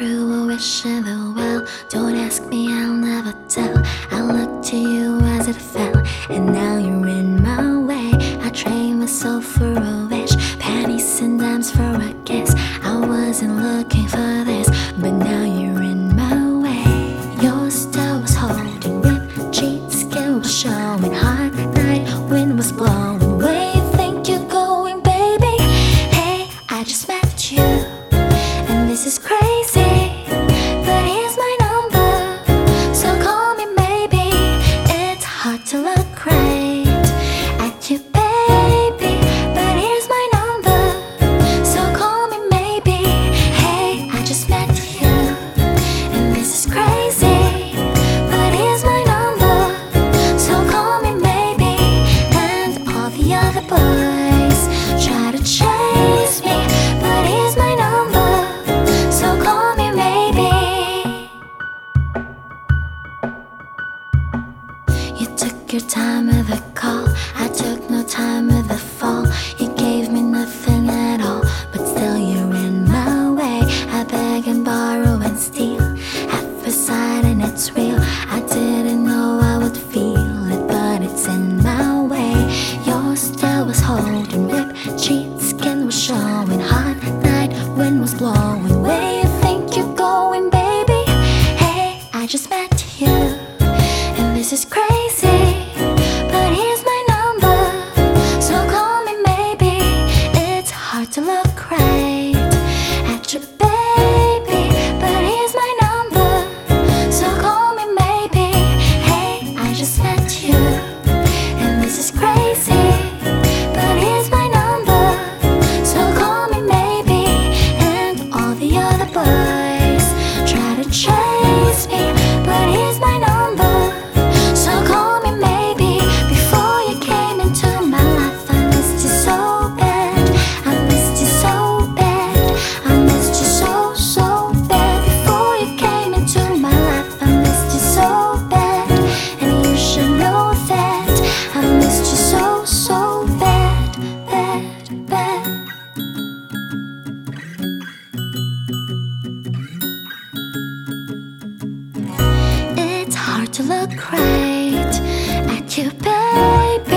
through a wish in the well. Don't ask me, I'll never tell. I looked to you as it fell, and now you're in my way. I trained myself for a wish, pennies and dimes for a kiss. I wasn't looking for this, but now you're in my way. Your style was holding whip, cheat skin was showing, hot night wind was blowing. Where you think your time of the call. I took no time of the fall. You gave me nothing at all, but still you're in my way. I beg and borrow and steal. Half a side and it's real. I didn't know I would feel it, but it's in my way. Your style was holding whip, cheat skin was showing. Hot night wind was blowing. Where you think you're going, baby? Hey, I just met you, and this is crazy. to look right at your baby, but here's my number, so call me maybe. Hey, I just met you, and this is crazy, but here's my number, so call me maybe. And all the other boys try to chase me. look right at you, baby.